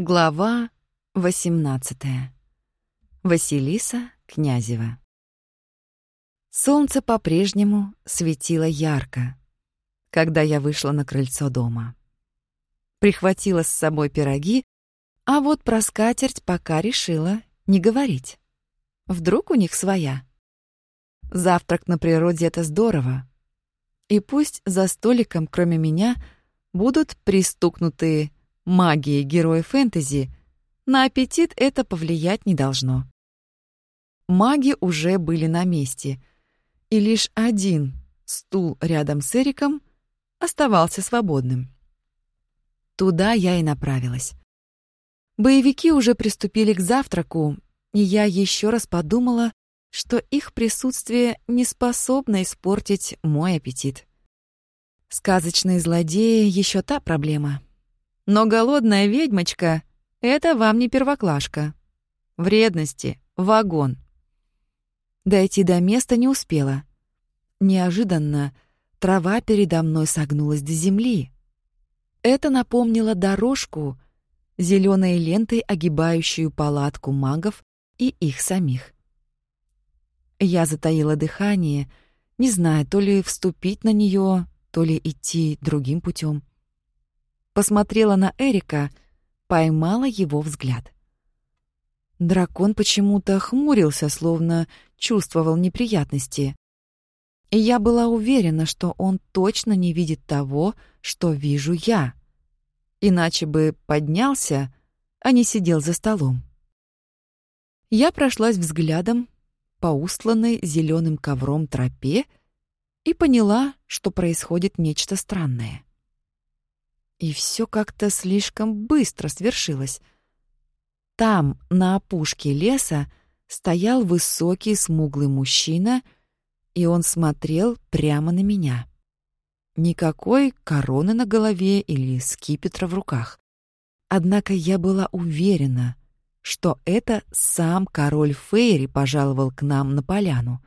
Глава 18. Василиса Князева. Солнце по-прежнему светило ярко, когда я вышла на крыльцо дома. Прихватила с собой пироги, а вот про скатерть пока решила не говорить. Вдруг у них своя. Завтрак на природе — это здорово. И пусть за столиком, кроме меня, будут пристукнутые магии героя фэнтези, на аппетит это повлиять не должно. Маги уже были на месте, и лишь один стул рядом с Эриком оставался свободным. Туда я и направилась. Боевики уже приступили к завтраку, и я еще раз подумала, что их присутствие не способно испортить мой аппетит. Сказочные злодеи — еще та проблема — но голодная ведьмочка — это вам не первоклашка. Вредности — вагон. Дойти до места не успела. Неожиданно трава передо мной согнулась до земли. Это напомнило дорожку, зеленой лентой огибающую палатку магов и их самих. Я затаила дыхание, не зная, то ли вступить на нее, то ли идти другим путем посмотрела на Эрика, поймала его взгляд. Дракон почему-то хмурился, словно чувствовал неприятности. И я была уверена, что он точно не видит того, что вижу я. Иначе бы поднялся, а не сидел за столом. Я прошлась взглядом по устланной зеленым ковром тропе и поняла, что происходит нечто странное. И все как-то слишком быстро свершилось. Там, на опушке леса, стоял высокий смуглый мужчина, и он смотрел прямо на меня. Никакой короны на голове или скипетра в руках. Однако я была уверена, что это сам король Фейри пожаловал к нам на поляну.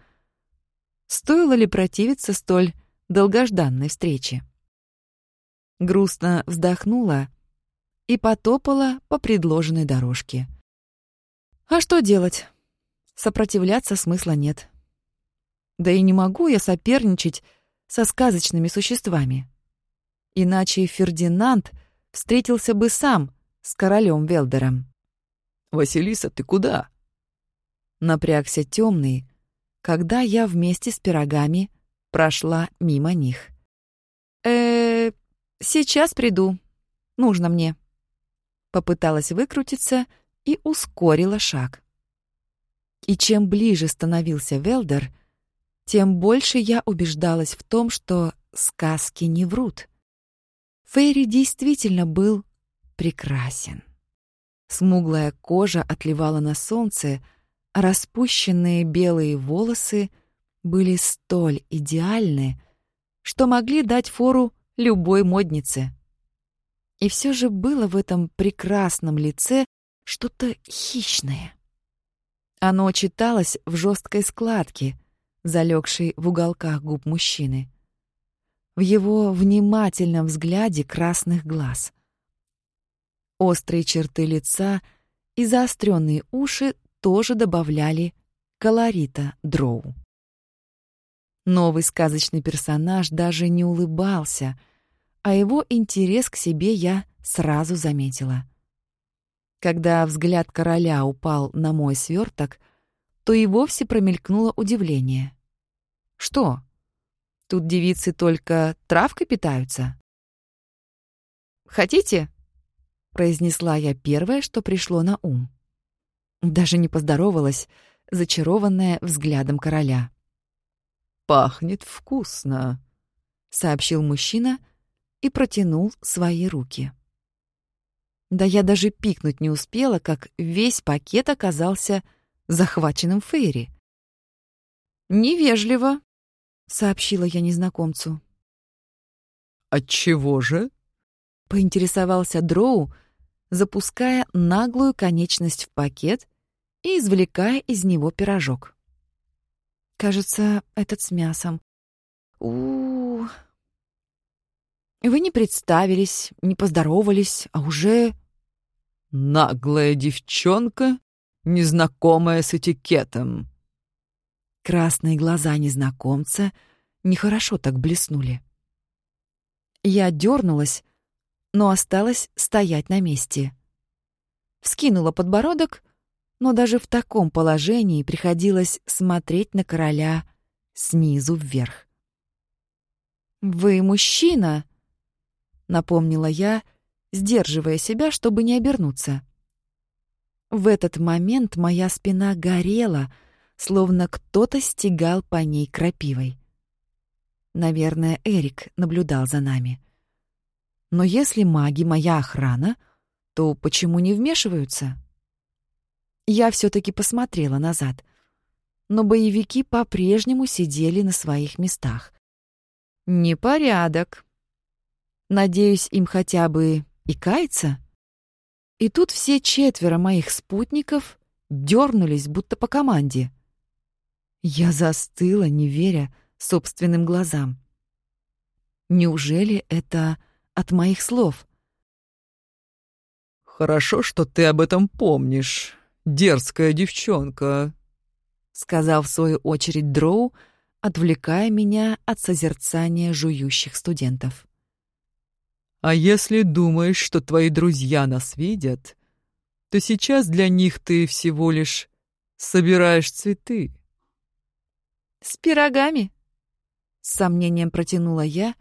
Стоило ли противиться столь долгожданной встрече? Грустно вздохнула и потопала по предложенной дорожке. А что делать? Сопротивляться смысла нет. Да и не могу я соперничать со сказочными существами. Иначе Фердинанд встретился бы сам с королем Велдером. «Василиса, ты куда?» Напрягся темный, когда я вместе с пирогами прошла мимо них. э «Сейчас приду. Нужно мне». Попыталась выкрутиться и ускорила шаг. И чем ближе становился Велдер, тем больше я убеждалась в том, что сказки не врут. Фейри действительно был прекрасен. Смуглая кожа отливала на солнце, а распущенные белые волосы были столь идеальны, что могли дать фору любой моднице. И все же было в этом прекрасном лице что-то хищное. Оно читалось в жесткой складке, залегшей в уголках губ мужчины, в его внимательном взгляде красных глаз. Острые черты лица и заостренные уши тоже добавляли колорита дроу. Новый сказочный персонаж даже не улыбался, а его интерес к себе я сразу заметила. Когда взгляд короля упал на мой сверток, то и вовсе промелькнуло удивление. «Что? Тут девицы только травкой питаются?» «Хотите?» — произнесла я первое, что пришло на ум. Даже не поздоровалась, зачарованная взглядом короля пахнет вкусно», — сообщил мужчина и протянул свои руки. Да я даже пикнуть не успела, как весь пакет оказался захваченным Фейри. «Невежливо», — сообщила я незнакомцу. «Отчего же?» — поинтересовался Дроу, запуская наглую конечность в пакет и извлекая из него пирожок. Кажется, этот с мясом. У, -у, у Вы не представились, не поздоровались, а уже... Наглая девчонка, незнакомая с этикетом. Красные глаза незнакомца нехорошо так блеснули. Я дернулась, но осталась стоять на месте. Вскинула подбородок, но даже в таком положении приходилось смотреть на короля снизу вверх. «Вы мужчина», — напомнила я, сдерживая себя, чтобы не обернуться. В этот момент моя спина горела, словно кто-то стегал по ней крапивой. Наверное, Эрик наблюдал за нами. Но если маги — моя охрана, то почему не вмешиваются? Я все таки посмотрела назад, но боевики по-прежнему сидели на своих местах. Непорядок. Надеюсь, им хотя бы и каяться? И тут все четверо моих спутников дернулись, будто по команде. Я застыла, не веря собственным глазам. Неужели это от моих слов? «Хорошо, что ты об этом помнишь, дерзкая девчонка», — сказал в свою очередь Дроу, отвлекая меня от созерцания жующих студентов. «А если думаешь, что твои друзья нас видят, то сейчас для них ты всего лишь собираешь цветы». «С пирогами?» — с сомнением протянула я,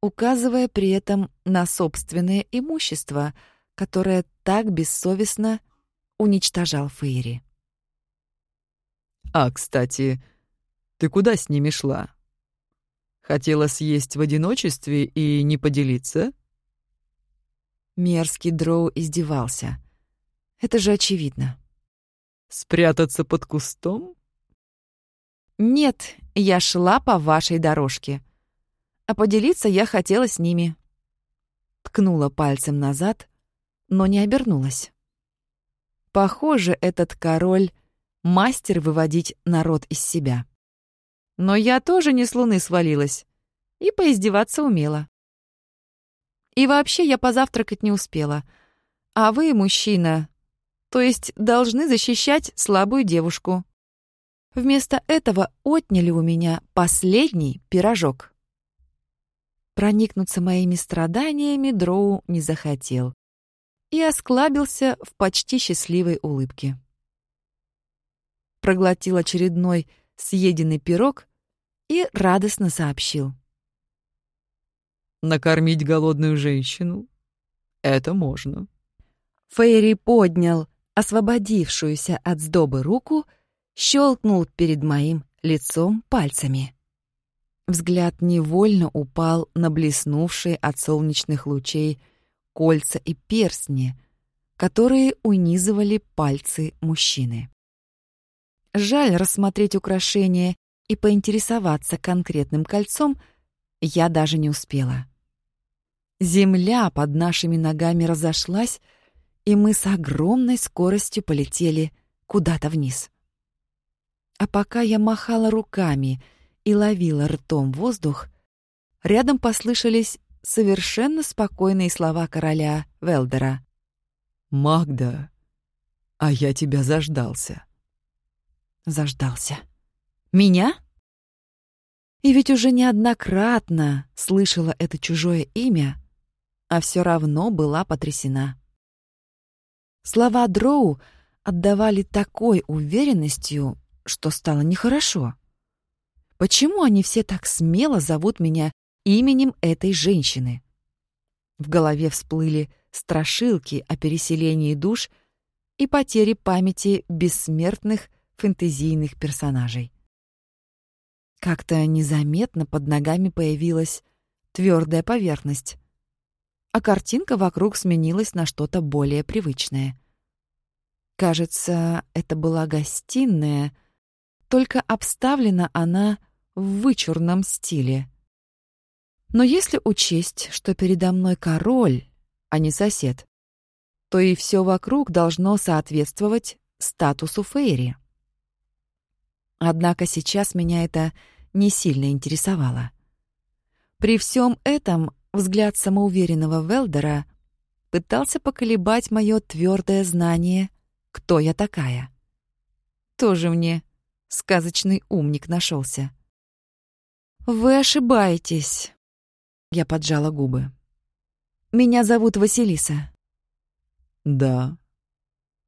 указывая при этом на собственное имущество, которое так бессовестно уничтожал Фейри. «А, кстати, ты куда с ними шла? Хотела съесть в одиночестве и не поделиться?» Мерзкий дроу издевался. Это же очевидно. «Спрятаться под кустом?» «Нет, я шла по вашей дорожке. А поделиться я хотела с ними». Ткнула пальцем назад, но не обернулась. Похоже, этот король — мастер выводить народ из себя. Но я тоже не с луны свалилась и поиздеваться умела. И вообще я позавтракать не успела. А вы, мужчина, то есть должны защищать слабую девушку. Вместо этого отняли у меня последний пирожок. Проникнуться моими страданиями Дроу не захотел и осклабился в почти счастливой улыбке. Проглотил очередной съеденный пирог и радостно сообщил. «Накормить голодную женщину — это можно». Фейри поднял освободившуюся от сдобы руку — щелкнул перед моим лицом пальцами. Взгляд невольно упал на блеснувшие от солнечных лучей кольца и перстни, которые унизывали пальцы мужчины. Жаль рассмотреть украшение и поинтересоваться конкретным кольцом я даже не успела. Земля под нашими ногами разошлась, и мы с огромной скоростью полетели куда-то вниз. А пока я махала руками и ловила ртом воздух, рядом послышались совершенно спокойные слова короля Велдера. «Магда, а я тебя заждался». Заждался. «Меня?» И ведь уже неоднократно слышала это чужое имя, а все равно была потрясена. Слова Дроу отдавали такой уверенностью, что стало нехорошо. Почему они все так смело зовут меня именем этой женщины? В голове всплыли страшилки о переселении душ и потере памяти бессмертных фэнтезийных персонажей. Как-то незаметно под ногами появилась твердая поверхность, а картинка вокруг сменилась на что-то более привычное. Кажется, это была гостиная — только обставлена она в вычурном стиле. Но если учесть, что передо мной король, а не сосед, то и все вокруг должно соответствовать статусу Фейри. Однако сейчас меня это не сильно интересовало. При всем этом взгляд самоуверенного Велдера пытался поколебать мое твердое знание, кто я такая. Тоже мне сказочный умник нашелся. «Вы ошибаетесь», — я поджала губы. «Меня зовут Василиса». «Да,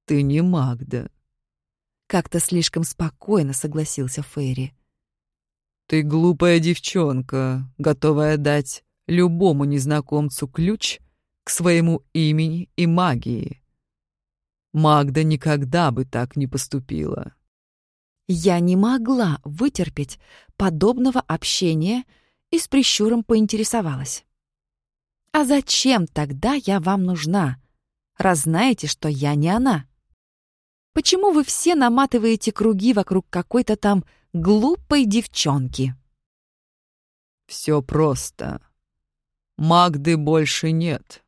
ты не Магда», — как-то слишком спокойно согласился Фейри. «Ты глупая девчонка, готовая дать любому незнакомцу ключ к своему имени и магии. Магда никогда бы так не поступила». Я не могла вытерпеть подобного общения и с прищуром поинтересовалась. «А зачем тогда я вам нужна, раз знаете, что я не она? Почему вы все наматываете круги вокруг какой-то там глупой девчонки?» «Все просто. Магды больше нет.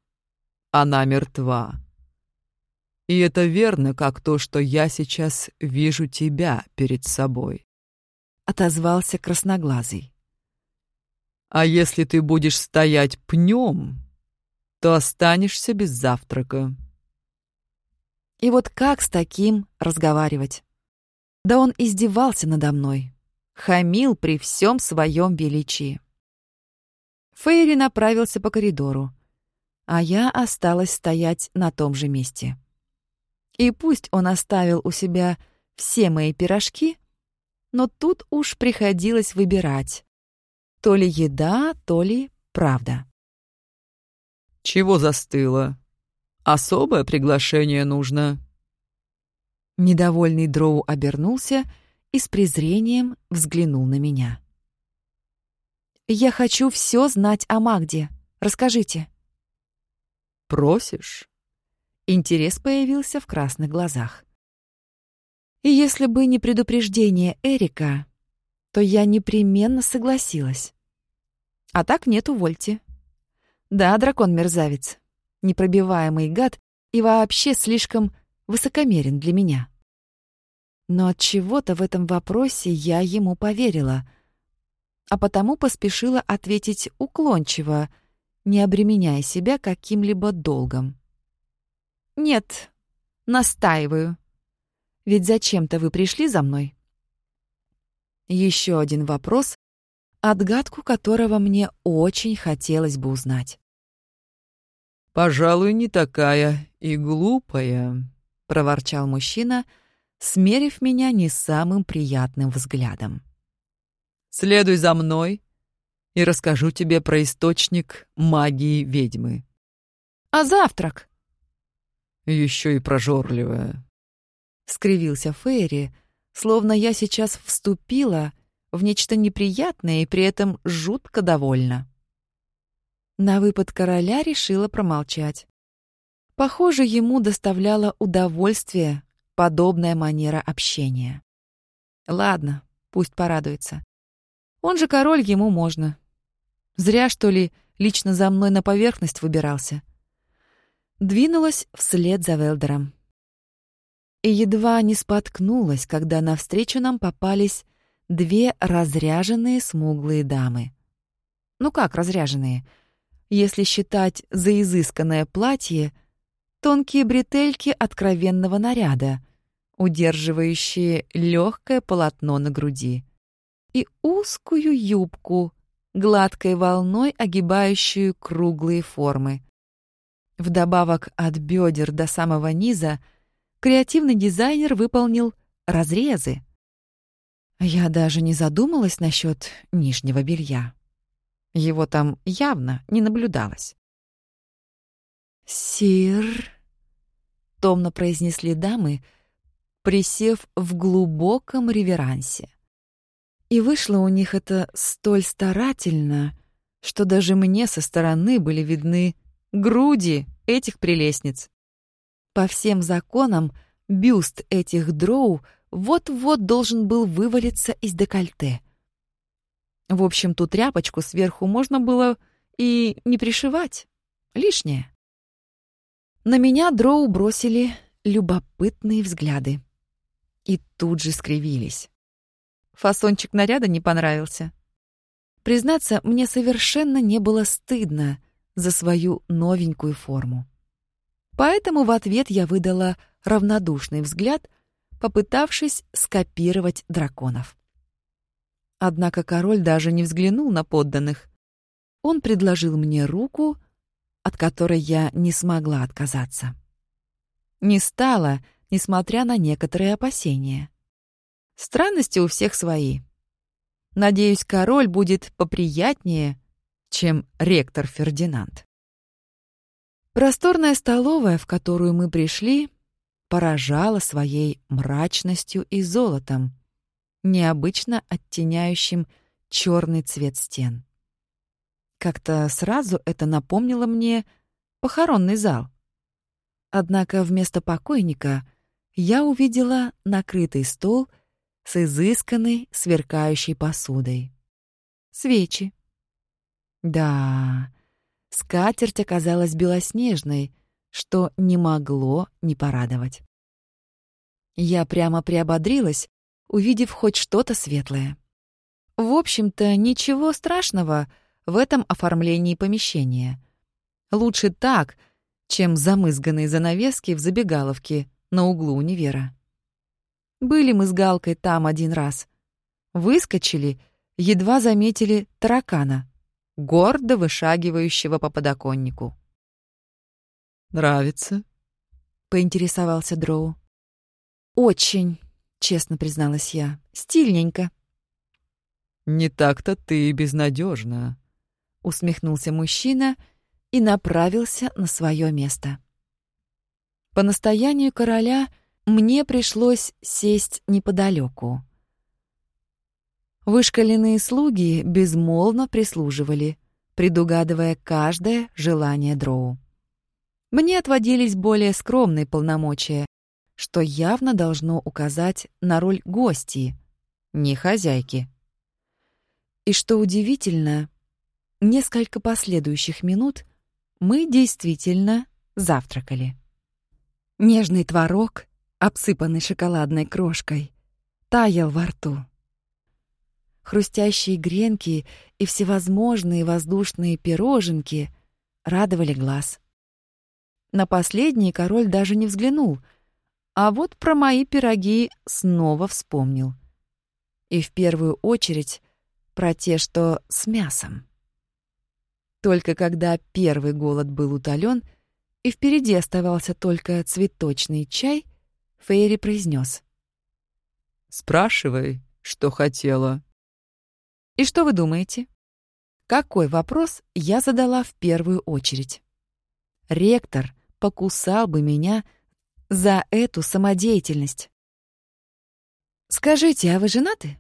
Она мертва. И это верно, как то, что я сейчас вижу тебя перед собой. Отозвался красноглазый. А если ты будешь стоять пнем, то останешься без завтрака. И вот как с таким разговаривать? Да он издевался надо мной, хамил при всем своем величии. Фейри направился по коридору, а я осталась стоять на том же месте. И пусть он оставил у себя все мои пирожки, но тут уж приходилось выбирать. То ли еда, то ли правда. «Чего застыло? Особое приглашение нужно». Недовольный Дроу обернулся и с презрением взглянул на меня. «Я хочу все знать о Магде. Расскажите». «Просишь?» Интерес появился в красных глазах. И если бы не предупреждение Эрика, то я непременно согласилась. А так нет, увольте. Да, дракон-мерзавец, непробиваемый гад и вообще слишком высокомерен для меня. Но от чего-то в этом вопросе я ему поверила, а потому поспешила ответить уклончиво, не обременяя себя каким-либо долгом. «Нет, настаиваю. Ведь зачем-то вы пришли за мной?» Еще один вопрос, отгадку которого мне очень хотелось бы узнать. «Пожалуй, не такая и глупая», — проворчал мужчина, смерив меня не самым приятным взглядом. «Следуй за мной и расскажу тебе про источник магии ведьмы». «А завтрак?» еще и прожорливая. Скривился Фейри, словно я сейчас вступила в нечто неприятное и при этом жутко довольна. На выпад короля решила промолчать. Похоже, ему доставляла удовольствие подобная манера общения. Ладно, пусть порадуется. Он же король, ему можно. Зря, что ли, лично за мной на поверхность выбирался двинулась вслед за Велдером. И едва не споткнулась, когда навстречу нам попались две разряженные смуглые дамы. Ну как разряженные? Если считать за изысканное платье, тонкие бретельки откровенного наряда, удерживающие легкое полотно на груди, и узкую юбку, гладкой волной огибающую круглые формы. Вдобавок от бедер до самого низа креативный дизайнер выполнил разрезы. Я даже не задумалась насчет нижнего белья. Его там явно не наблюдалось. «Сир», — томно произнесли дамы, присев в глубоком реверансе. И вышло у них это столь старательно, что даже мне со стороны были видны груди этих прелестниц. По всем законам, бюст этих дроу вот-вот должен был вывалиться из декольте. В общем, ту тряпочку сверху можно было и не пришивать. Лишнее. На меня дроу бросили любопытные взгляды. И тут же скривились. Фасончик наряда не понравился. Признаться, мне совершенно не было стыдно — за свою новенькую форму. Поэтому в ответ я выдала равнодушный взгляд, попытавшись скопировать драконов. Однако король даже не взглянул на подданных. Он предложил мне руку, от которой я не смогла отказаться. Не стала, несмотря на некоторые опасения. Странности у всех свои. Надеюсь, король будет поприятнее, чем ректор Фердинанд. Просторная столовая, в которую мы пришли, поражала своей мрачностью и золотом, необычно оттеняющим черный цвет стен. Как-то сразу это напомнило мне похоронный зал. Однако вместо покойника я увидела накрытый стол с изысканной, сверкающей посудой. Свечи. Да, скатерть оказалась белоснежной, что не могло не порадовать. Я прямо приободрилась, увидев хоть что-то светлое. В общем-то, ничего страшного в этом оформлении помещения. Лучше так, чем замызганные занавески в забегаловке на углу универа. Были мы с Галкой там один раз. Выскочили, едва заметили таракана, гордо вышагивающего по подоконнику. «Нравится?» — поинтересовался Дроу. «Очень», — честно призналась я. «Стильненько». «Не так-то ты безнадежна», — усмехнулся мужчина и направился на свое место. По настоянию короля — мне пришлось сесть неподалеку. Вышкаленные слуги безмолвно прислуживали, предугадывая каждое желание дроу. Мне отводились более скромные полномочия, что явно должно указать на роль гости, не хозяйки. И что удивительно, несколько последующих минут мы действительно завтракали. Нежный творог обсыпанный шоколадной крошкой, таял во рту. Хрустящие гренки и всевозможные воздушные пироженки радовали глаз. На последний король даже не взглянул, а вот про мои пироги снова вспомнил. И в первую очередь про те, что с мясом. Только когда первый голод был утолен и впереди оставался только цветочный чай, Фейри произнес. «Спрашивай, что хотела». «И что вы думаете?» Какой вопрос я задала в первую очередь? Ректор покусал бы меня за эту самодеятельность. «Скажите, а вы женаты?»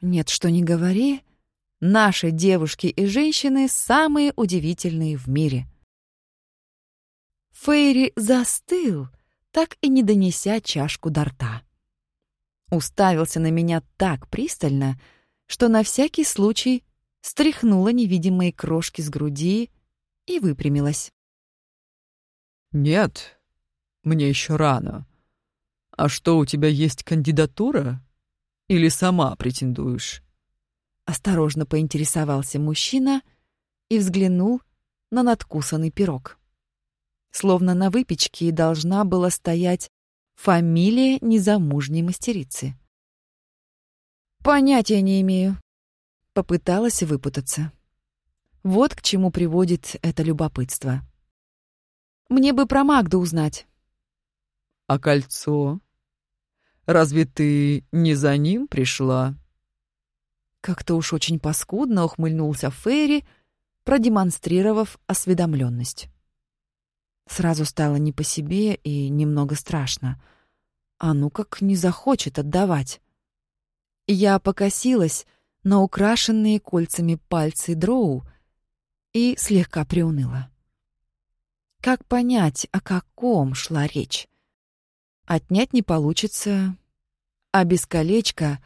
«Нет, что не говори, наши девушки и женщины самые удивительные в мире». Фейри застыл, так и не донеся чашку до рта. Уставился на меня так пристально, что на всякий случай стряхнула невидимые крошки с груди и выпрямилась. «Нет, мне еще рано. А что, у тебя есть кандидатура? Или сама претендуешь?» Осторожно поинтересовался мужчина и взглянул на надкусанный пирог словно на выпечке должна была стоять фамилия незамужней мастерицы. «Понятия не имею», — попыталась выпутаться. Вот к чему приводит это любопытство. «Мне бы про Магду узнать». «А кольцо? Разве ты не за ним пришла?» Как-то уж очень паскудно ухмыльнулся Ферри, продемонстрировав осведомленность. Сразу стало не по себе и немного страшно. А ну как не захочет отдавать. Я покосилась на украшенные кольцами пальцы дроу и слегка приуныла. Как понять, о каком шла речь? Отнять не получится, а без колечка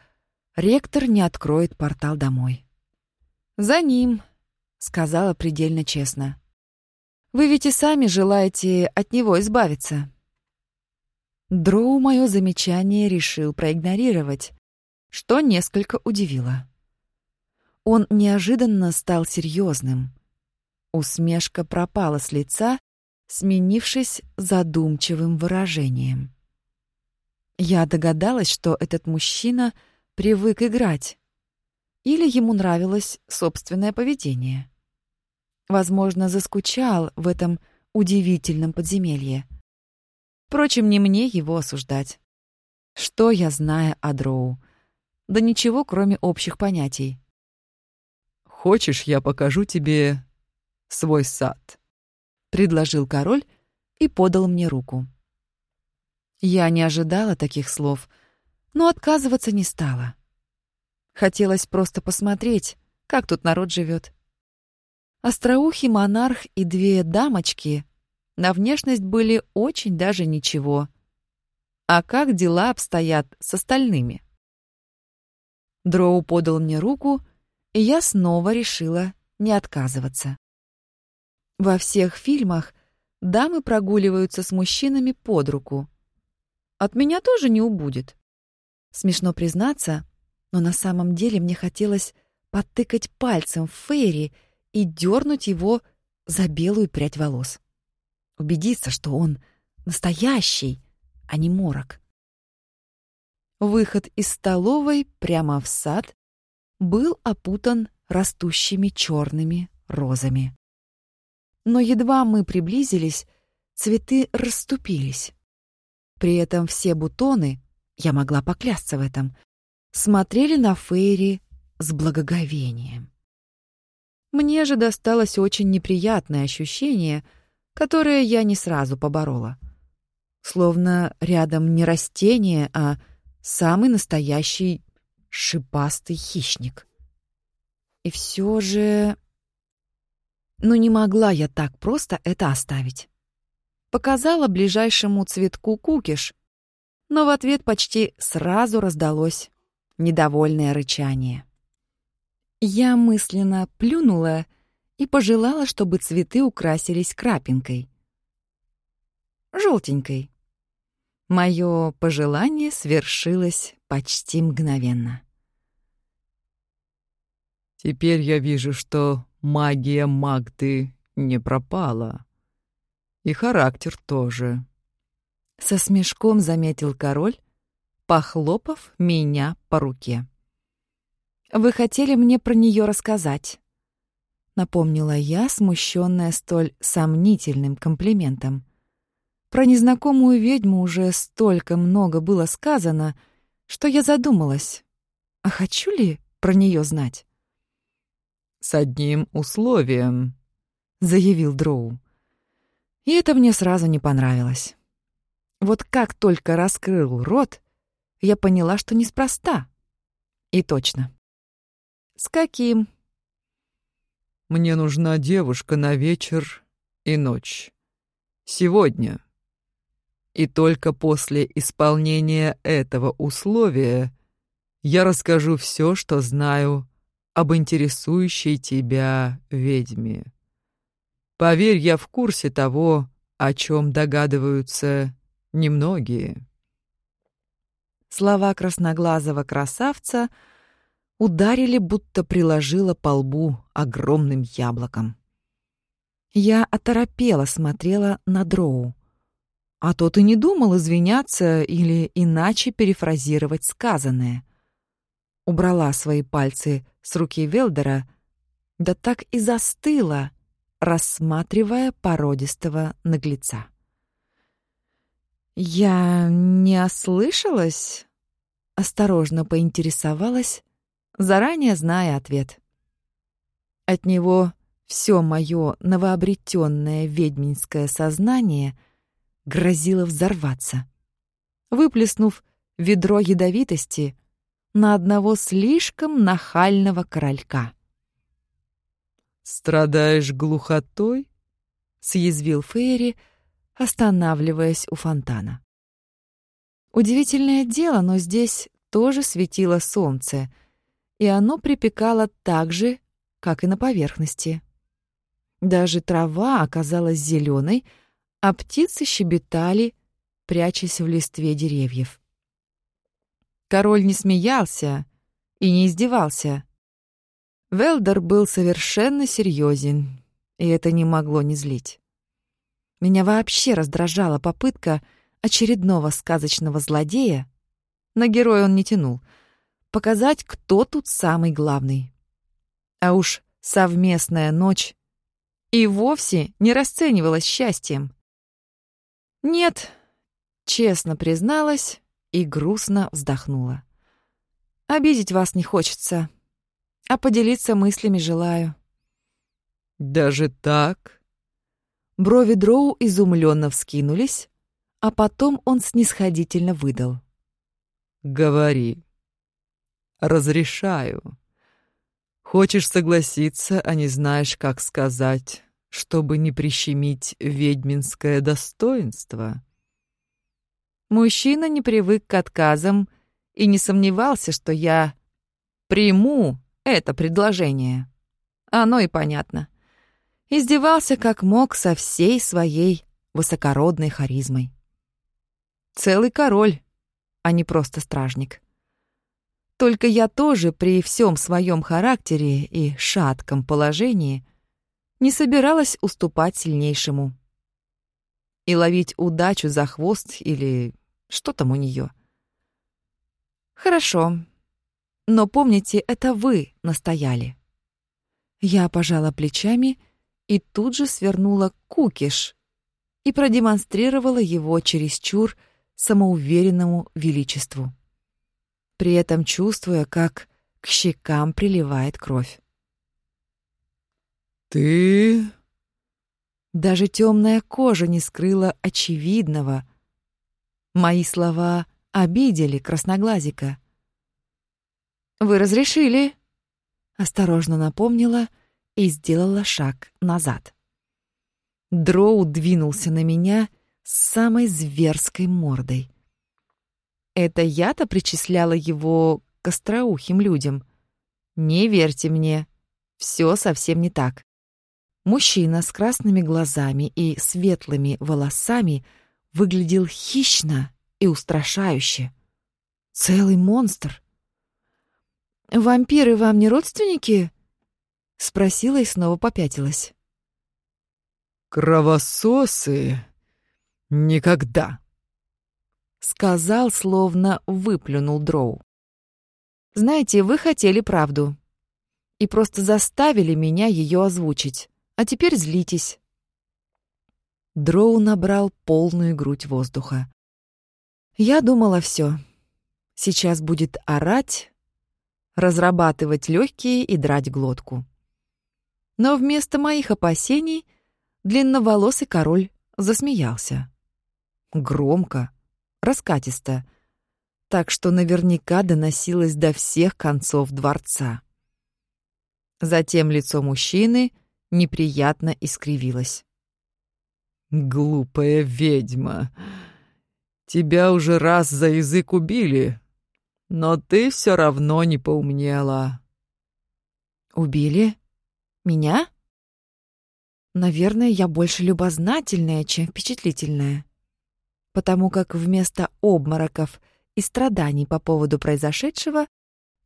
ректор не откроет портал домой. «За ним», — сказала предельно честно. Вы ведь и сами желаете от него избавиться. Дроу мое замечание решил проигнорировать, что несколько удивило. Он неожиданно стал серьезным. Усмешка пропала с лица, сменившись задумчивым выражением. Я догадалась, что этот мужчина привык играть, или ему нравилось собственное поведение. Возможно, заскучал в этом удивительном подземелье. Впрочем, не мне его осуждать. Что я знаю о Дроу? Да ничего, кроме общих понятий. «Хочешь, я покажу тебе свой сад?» — предложил король и подал мне руку. Я не ожидала таких слов, но отказываться не стала. Хотелось просто посмотреть, как тут народ живет. Остроухий монарх и две дамочки на внешность были очень даже ничего. А как дела обстоят с остальными? Дроу подал мне руку, и я снова решила не отказываться. Во всех фильмах дамы прогуливаются с мужчинами под руку. От меня тоже не убудет. Смешно признаться, но на самом деле мне хотелось потыкать пальцем в Фейри и дернуть его за белую прядь волос. Убедиться, что он настоящий, а не морок. Выход из столовой прямо в сад был опутан растущими черными розами. Но едва мы приблизились, цветы расступились. При этом все бутоны, я могла поклясться в этом, смотрели на Фейри с благоговением. Мне же досталось очень неприятное ощущение, которое я не сразу поборола. Словно рядом не растение, а самый настоящий шипастый хищник. И все же... Ну не могла я так просто это оставить. Показала ближайшему цветку кукиш, но в ответ почти сразу раздалось недовольное рычание. Я мысленно плюнула и пожелала, чтобы цветы украсились крапинкой. Желтенькой. Мое пожелание свершилось почти мгновенно. «Теперь я вижу, что магия Магды не пропала. И характер тоже», — со смешком заметил король, похлопав меня по руке. «Вы хотели мне про нее рассказать?» Напомнила я, смущенная столь сомнительным комплиментом. Про незнакомую ведьму уже столько много было сказано, что я задумалась. А хочу ли про нее знать? «С одним условием», — заявил Дроу. И это мне сразу не понравилось. Вот как только раскрыл рот, я поняла, что неспроста. И точно. С каким? Мне нужна девушка на вечер и ночь. Сегодня. И только после исполнения этого условия я расскажу все, что знаю об интересующей тебя ведьме. Поверь, я в курсе того, о чем догадываются немногие. Слова красноглазого красавца ударили, будто приложила по лбу огромным яблоком. Я оторопела смотрела на Дроу. А тот и не думал извиняться или иначе перефразировать сказанное. Убрала свои пальцы с руки Велдера, да так и застыла, рассматривая породистого наглеца. «Я не ослышалась?» — осторожно поинтересовалась, заранее зная ответ. От него все мое новообретенное ведьминское сознание грозило взорваться, выплеснув ведро ядовитости на одного слишком нахального королька. «Страдаешь глухотой?» — съязвил Фейри — останавливаясь у фонтана. Удивительное дело, но здесь тоже светило солнце, и оно припекало так же, как и на поверхности. Даже трава оказалась зеленой, а птицы щебетали, прячась в листве деревьев. Король не смеялся и не издевался. Велдер был совершенно серьезен, и это не могло не злить. Меня вообще раздражала попытка очередного сказочного злодея, на героя он не тянул, показать, кто тут самый главный. А уж совместная ночь и вовсе не расценивалась счастьем. Нет, честно призналась и грустно вздохнула. Обидеть вас не хочется, а поделиться мыслями желаю. Даже так? Брови Дроу изумленно вскинулись, а потом он снисходительно выдал. Говори. Разрешаю. Хочешь согласиться, а не знаешь, как сказать, чтобы не прищемить ведьминское достоинство? Мужчина не привык к отказам и не сомневался, что я приму это предложение. Оно и понятно. Издевался как мог со всей своей высокородной харизмой. Целый король, а не просто стражник. Только я тоже при всем своем характере и шатком положении не собиралась уступать сильнейшему. И ловить удачу за хвост или что там у нее. Хорошо, но помните, это вы настояли. Я пожала плечами и тут же свернула кукиш и продемонстрировала его чересчур самоуверенному величеству при этом чувствуя, как к щекам приливает кровь. «Ты...» Даже темная кожа не скрыла очевидного. Мои слова обидели красноглазика. «Вы разрешили?» Осторожно напомнила и сделала шаг назад. Дроу двинулся на меня с самой зверской мордой. Это я-то причисляла его к остроухим людям. Не верьте мне, все совсем не так. Мужчина с красными глазами и светлыми волосами выглядел хищно и устрашающе. Целый монстр. «Вампиры вам не родственники?» — спросила и снова попятилась. «Кровососы? Никогда!» Сказал, словно выплюнул дроу. «Знаете, вы хотели правду. И просто заставили меня ее озвучить. А теперь злитесь». Дроу набрал полную грудь воздуха. Я думала, все. Сейчас будет орать, разрабатывать легкие и драть глотку. Но вместо моих опасений длинноволосый король засмеялся. Громко, раскатисто, так что наверняка доносилось до всех концов дворца. Затем лицо мужчины неприятно искривилось. «Глупая ведьма! Тебя уже раз за язык убили, но ты все равно не поумнела». «Убили? Меня?» Наверное, я больше любознательная, чем впечатлительная потому как вместо обмороков и страданий по поводу произошедшего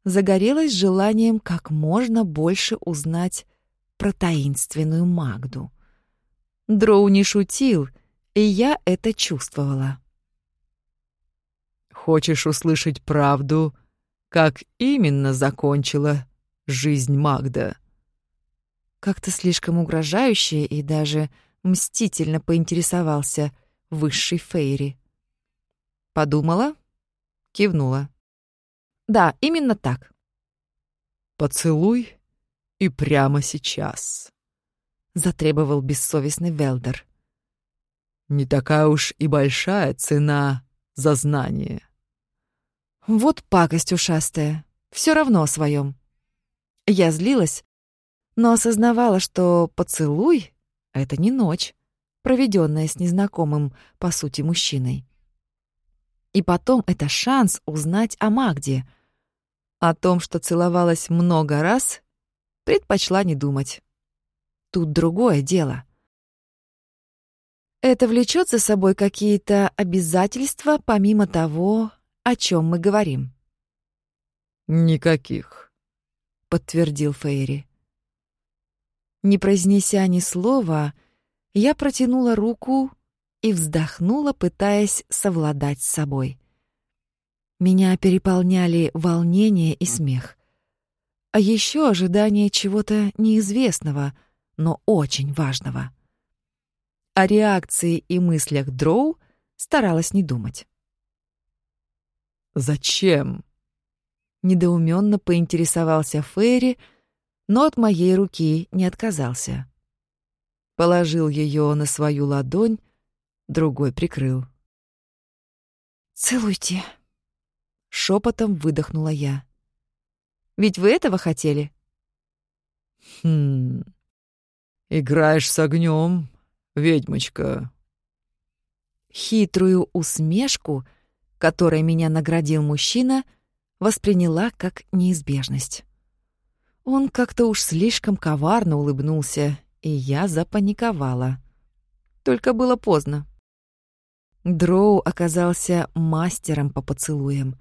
загорелась желанием как можно больше узнать про таинственную Магду. Дроу не шутил, и я это чувствовала. «Хочешь услышать правду, как именно закончила жизнь Магда?» Как-то слишком угрожающе и даже мстительно поинтересовался — высшей фейри. Подумала, кивнула. Да, именно так. Поцелуй и прямо сейчас, затребовал бессовестный Велдер. Не такая уж и большая цена за знание. Вот пакость ушастая, все равно о своем. Я злилась, но осознавала, что поцелуй — это не ночь проведенная с незнакомым, по сути, мужчиной. И потом это шанс узнать о Магде. О том, что целовалась много раз, предпочла не думать. Тут другое дело. Это влечет за собой какие-то обязательства помимо того, о чем мы говорим. «Никаких», — подтвердил Фейри. Не произнеся ни слова, Я протянула руку и вздохнула, пытаясь совладать с собой. Меня переполняли волнение и смех. А еще ожидание чего-то неизвестного, но очень важного. О реакции и мыслях Дроу старалась не думать. «Зачем?» Недоуменно поинтересовался Фейри, но от моей руки не отказался. Положил ее на свою ладонь, другой прикрыл. «Целуйте», — шепотом выдохнула я. «Ведь вы этого хотели?» «Хм... Играешь с огнем, ведьмочка». Хитрую усмешку, которой меня наградил мужчина, восприняла как неизбежность. Он как-то уж слишком коварно улыбнулся, и я запаниковала. Только было поздно. Дроу оказался мастером по поцелуям.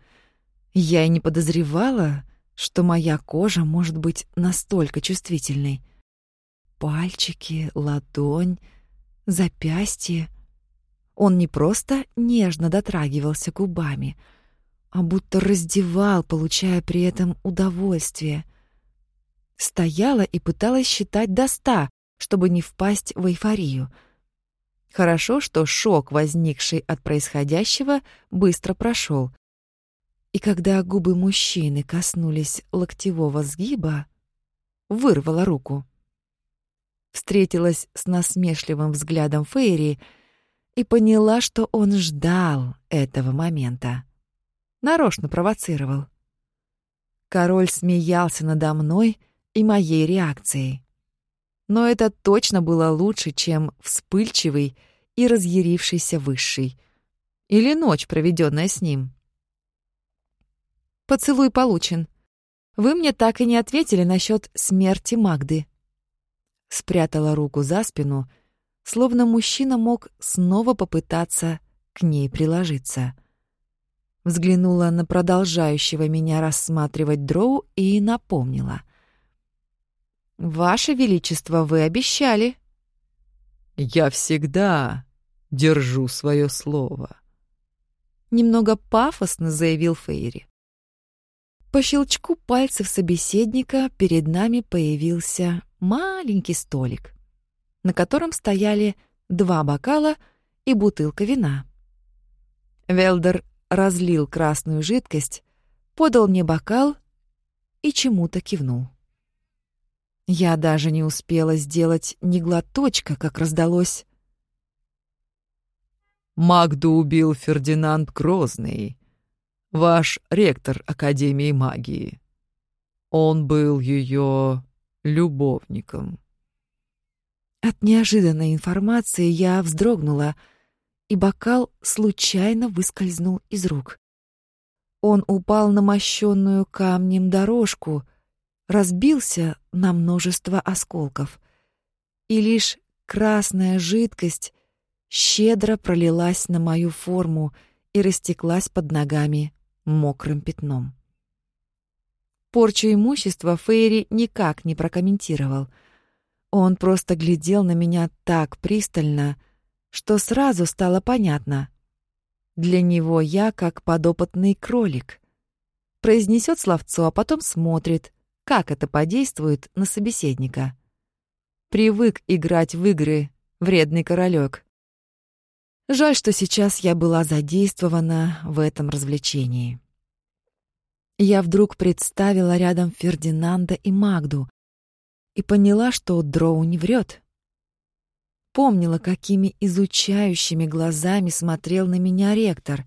Я и не подозревала, что моя кожа может быть настолько чувствительной. Пальчики, ладонь, запястье. Он не просто нежно дотрагивался губами, а будто раздевал, получая при этом удовольствие. Стояла и пыталась считать до ста, чтобы не впасть в эйфорию. Хорошо, что шок, возникший от происходящего, быстро прошел. И когда губы мужчины коснулись локтевого сгиба, вырвала руку. Встретилась с насмешливым взглядом Фейри и поняла, что он ждал этого момента. Нарочно провоцировал. Король смеялся надо мной и моей реакцией но это точно было лучше, чем вспыльчивый и разъярившийся высший. Или ночь, проведенная с ним. «Поцелуй получен. Вы мне так и не ответили насчет смерти Магды». Спрятала руку за спину, словно мужчина мог снова попытаться к ней приложиться. Взглянула на продолжающего меня рассматривать дроу и напомнила — «Ваше Величество, вы обещали». «Я всегда держу свое слово», — немного пафосно заявил Фейри. По щелчку пальцев собеседника перед нами появился маленький столик, на котором стояли два бокала и бутылка вина. Велдер разлил красную жидкость, подал мне бокал и чему-то кивнул. Я даже не успела сделать ни глоточка, как раздалось. «Магду убил Фердинанд Грозный, ваш ректор Академии магии. Он был ее любовником». От неожиданной информации я вздрогнула, и бокал случайно выскользнул из рук. Он упал на мощенную камнем дорожку, разбился на множество осколков, и лишь красная жидкость щедро пролилась на мою форму и растеклась под ногами мокрым пятном. Порчу имущества Фейри никак не прокомментировал. Он просто глядел на меня так пристально, что сразу стало понятно. Для него я как подопытный кролик. Произнесет словцо, а потом смотрит, как это подействует на собеседника. Привык играть в игры вредный королек. Жаль, что сейчас я была задействована в этом развлечении. Я вдруг представила рядом Фердинанда и Магду и поняла, что Дроу не врет. Помнила, какими изучающими глазами смотрел на меня ректор.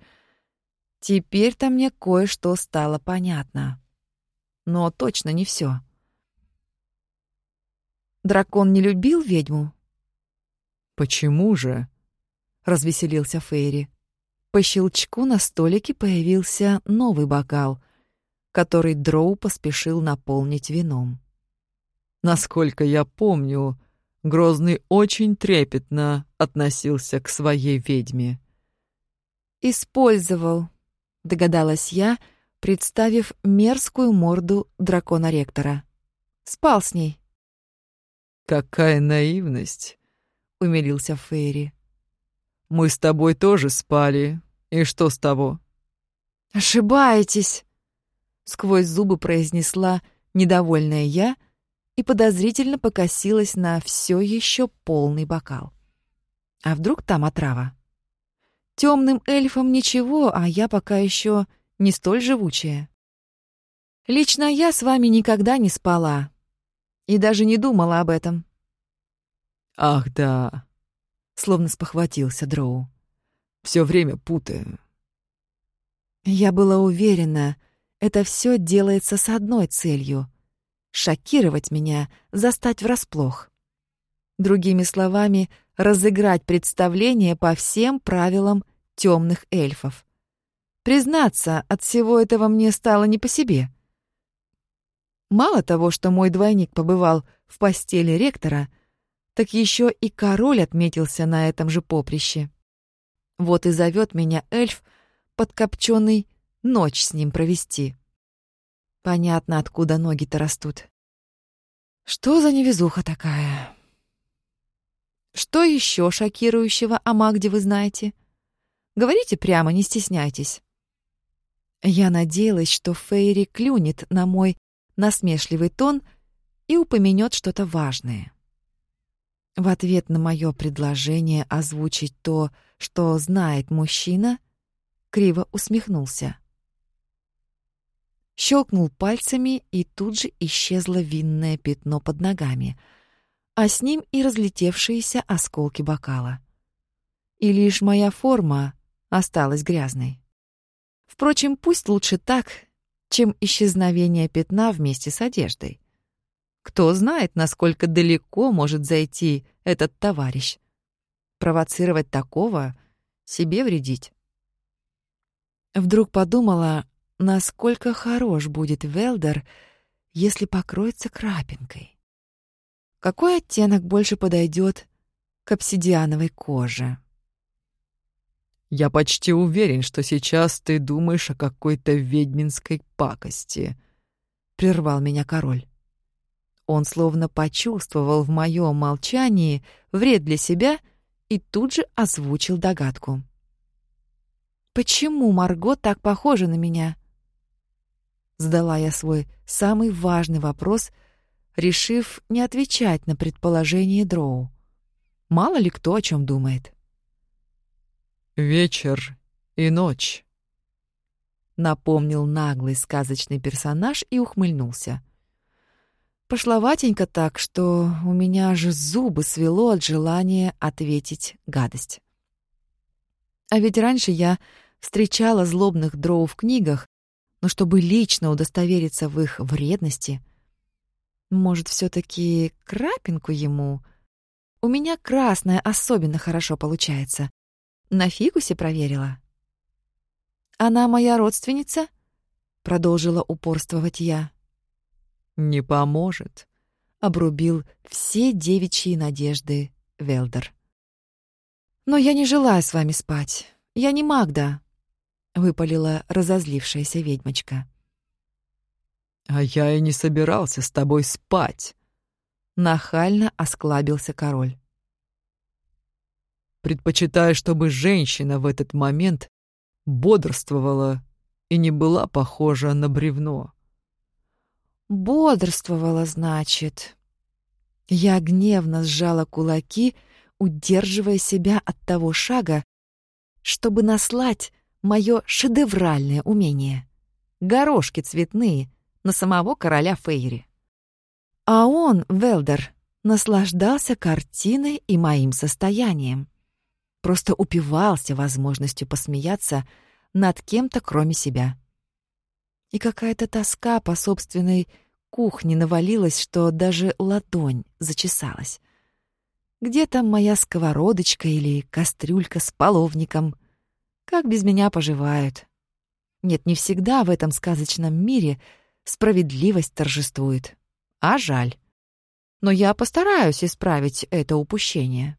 Теперь-то мне кое-что стало понятно но точно не все. Дракон не любил ведьму? Почему же? Развеселился Фейри. По щелчку на столике появился новый бокал, который Дроу поспешил наполнить вином. Насколько я помню, Грозный очень трепетно относился к своей ведьме. Использовал, догадалась я, — представив мерзкую морду дракона-ректора. Спал с ней. «Какая наивность!» — умилился Фейри. «Мы с тобой тоже спали. И что с того?» «Ошибаетесь!» — сквозь зубы произнесла недовольная я и подозрительно покосилась на все еще полный бокал. А вдруг там отрава? Темным эльфам ничего, а я пока еще не столь живучая. Лично я с вами никогда не спала и даже не думала об этом. Ах, да, словно спохватился Дроу. Все время путаю. Я была уверена, это все делается с одной целью — шокировать меня, застать врасплох. Другими словами, разыграть представление по всем правилам темных эльфов. Признаться, от всего этого мне стало не по себе. Мало того, что мой двойник побывал в постели ректора, так еще и король отметился на этом же поприще. Вот и зовет меня эльф — подкопченный ночь с ним провести. Понятно, откуда ноги-то растут. Что за невезуха такая? Что еще шокирующего о Магде вы знаете? Говорите прямо, не стесняйтесь. Я надеялась, что Фейри клюнет на мой насмешливый тон и упомянет что-то важное. В ответ на мое предложение озвучить то, что знает мужчина, криво усмехнулся. Щелкнул пальцами, и тут же исчезло винное пятно под ногами, а с ним и разлетевшиеся осколки бокала. И лишь моя форма осталась грязной. Впрочем, пусть лучше так, чем исчезновение пятна вместе с одеждой. Кто знает, насколько далеко может зайти этот товарищ. Провоцировать такого — себе вредить. Вдруг подумала, насколько хорош будет Велдер, если покроется крапинкой. Какой оттенок больше подойдет к обсидиановой коже? «Я почти уверен, что сейчас ты думаешь о какой-то ведьминской пакости», — прервал меня король. Он словно почувствовал в моем молчании вред для себя и тут же озвучил догадку. Почему Марго так похожа на меня? Задала я свой самый важный вопрос, решив не отвечать на предположение Дроу. Мало ли кто о чем думает. «Вечер и ночь», — напомнил наглый сказочный персонаж и ухмыльнулся. Пошловатенько так, что у меня аж зубы свело от желания ответить гадость. А ведь раньше я встречала злобных дроу в книгах, но чтобы лично удостовериться в их вредности, может, все таки крапинку ему? У меня красная особенно хорошо получается. На фикусе проверила. Она моя родственница? Продолжила упорствовать я. Не поможет, обрубил все девичьи надежды Велдер. Но я не желаю с вами спать. Я не Магда. — выпалила разозлившаяся ведьмочка. «А я и не собирался с тобой спать», — нахально осклабился король. «Предпочитаю, чтобы женщина в этот момент бодрствовала и не была похожа на бревно». «Бодрствовала, значит». Я гневно сжала кулаки, удерживая себя от того шага, чтобы наслать мое шедевральное умение. Горошки цветные на самого короля Фейри. А он, Велдер, наслаждался картиной и моим состоянием. Просто упивался возможностью посмеяться над кем-то, кроме себя. И какая-то тоска по собственной кухне навалилась, что даже ладонь зачесалась. Где там моя сковородочка или кастрюлька с половником — как без меня поживают? Нет, не всегда в этом сказочном мире справедливость торжествует. А жаль. Но я постараюсь исправить это упущение.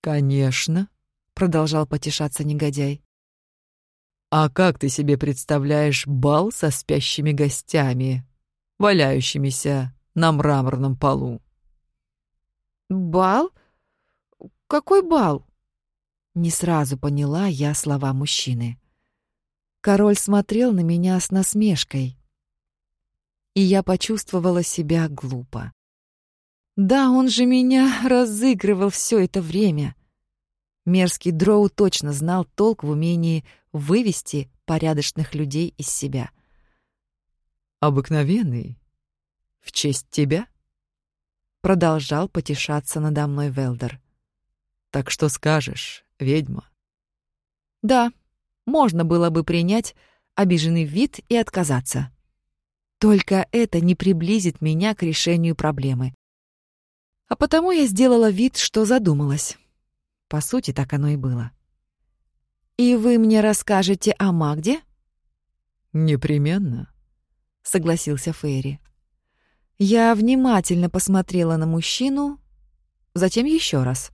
«Конечно», — продолжал потешаться негодяй. «А как ты себе представляешь бал со спящими гостями, валяющимися на мраморном полу?» «Бал? какой бал?» Не сразу поняла я слова мужчины. Король смотрел на меня с насмешкой, и я почувствовала себя глупо. Да, он же меня разыгрывал все это время. Мерзкий дроу точно знал толк в умении вывести порядочных людей из себя. «Обыкновенный? В честь тебя?» Продолжал потешаться надо мной Велдер. «Так что скажешь, ведьма?» «Да, можно было бы принять обиженный вид и отказаться. Только это не приблизит меня к решению проблемы. А потому я сделала вид, что задумалась. По сути, так оно и было. «И вы мне расскажете о Магде?» «Непременно», — согласился Фейри. Я внимательно посмотрела на мужчину, затем еще раз.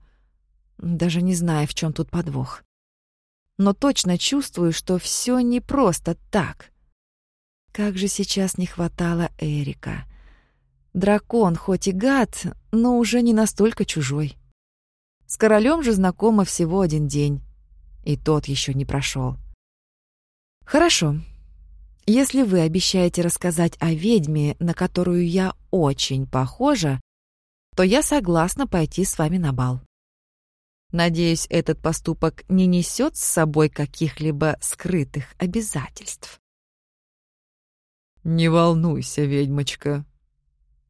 Даже не знаю, в чем тут подвох. Но точно чувствую, что все не просто так. Как же сейчас не хватало Эрика. Дракон хоть и гад, но уже не настолько чужой. С королем же знакома всего один день, и тот еще не прошел. Хорошо. Если вы обещаете рассказать о ведьме, на которую я очень похожа, то я согласна пойти с вами на бал. Надеюсь, этот поступок не несет с собой каких-либо скрытых обязательств. «Не волнуйся, ведьмочка»,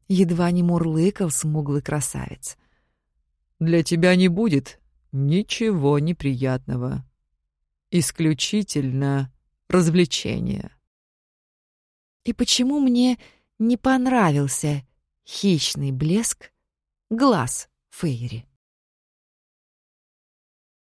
едва не мурлыкал смуглый красавец. «Для тебя не будет ничего неприятного. Исключительно развлечение». И почему мне не понравился хищный блеск глаз Фейри?